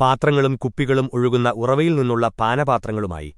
പാത്രങ്ങളും കുപ്പികളും ഒഴുകുന്ന ഉറവയിൽ നിന്നുള്ള പാനപാത്രങ്ങളുമായി.